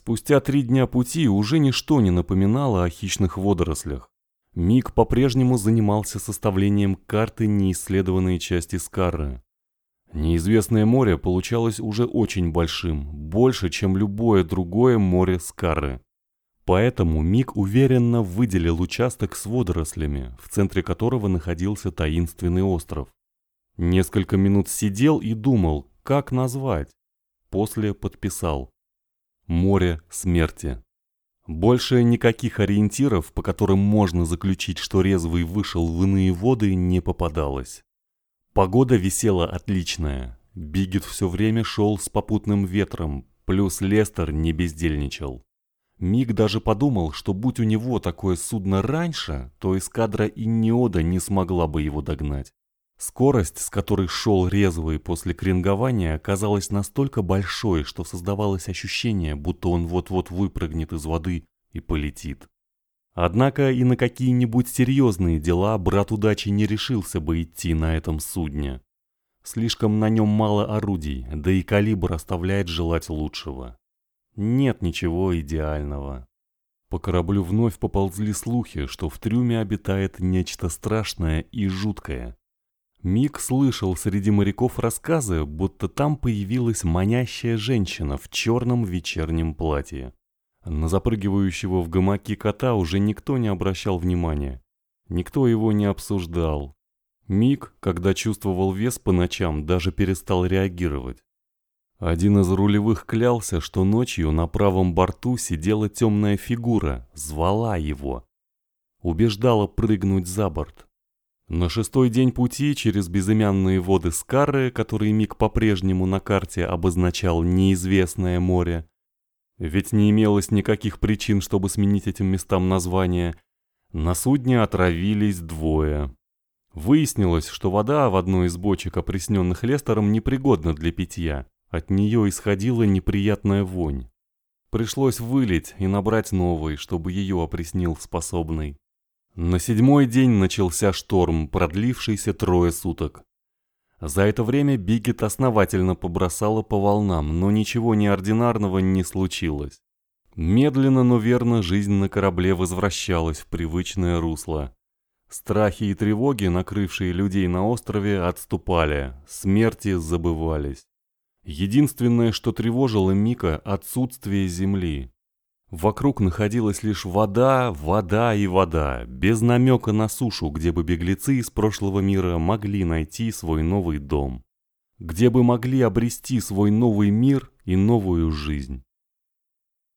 Спустя три дня пути уже ничто не напоминало о хищных водорослях. Мик по-прежнему занимался составлением карты неисследованной части Скарры. Неизвестное море получалось уже очень большим, больше, чем любое другое море Скарры. Поэтому Мик уверенно выделил участок с водорослями, в центре которого находился таинственный остров. Несколько минут сидел и думал, как назвать. После подписал. Море смерти. Больше никаких ориентиров, по которым можно заключить, что резвый вышел в иные воды, не попадалось. Погода висела отличная. Бигет все время шел с попутным ветром, плюс Лестер не бездельничал. Миг даже подумал, что будь у него такое судно раньше, то эскадра Инниода не смогла бы его догнать. Скорость, с которой шел резвый после кренгования, оказалась настолько большой, что создавалось ощущение, будто он вот-вот выпрыгнет из воды и полетит. Однако и на какие-нибудь серьезные дела брат удачи не решился бы идти на этом судне. Слишком на нем мало орудий, да и калибр оставляет желать лучшего. Нет ничего идеального. По кораблю вновь поползли слухи, что в трюме обитает нечто страшное и жуткое – Мик слышал среди моряков рассказы, будто там появилась манящая женщина в черном вечернем платье. На запрыгивающего в гамаки кота уже никто не обращал внимания. Никто его не обсуждал. Мик, когда чувствовал вес по ночам, даже перестал реагировать. Один из рулевых клялся, что ночью на правом борту сидела темная фигура, звала его. Убеждала прыгнуть за борт. На шестой день пути через безымянные воды Скарры, которые Мик по-прежнему на карте обозначал неизвестное море, ведь не имелось никаких причин, чтобы сменить этим местам название, на судне отравились двое. Выяснилось, что вода в одной из бочек, опресненных Лестером, непригодна для питья. От нее исходила неприятная вонь. Пришлось вылить и набрать новый, чтобы ее опреснил способный. На седьмой день начался шторм, продлившийся трое суток. За это время Бигет основательно побросала по волнам, но ничего неординарного не случилось. Медленно, но верно жизнь на корабле возвращалась в привычное русло. Страхи и тревоги, накрывшие людей на острове, отступали, смерти забывались. Единственное, что тревожило Мика – отсутствие земли. Вокруг находилась лишь вода, вода и вода, без намека на сушу, где бы беглецы из прошлого мира могли найти свой новый дом. Где бы могли обрести свой новый мир и новую жизнь.